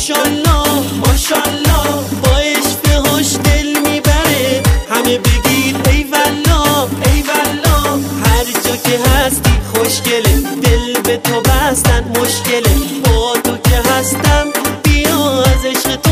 ماشالله ماشالله با اشتهاش دل می‌بره. همه بگی ای والا ای والا هر جا که هستی خوشگله دل به تو بستن مشکله. با تو که هستم بیا از عشق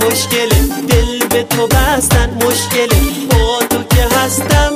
خوشگله دل به تو بستن مشکله. با تو که هستم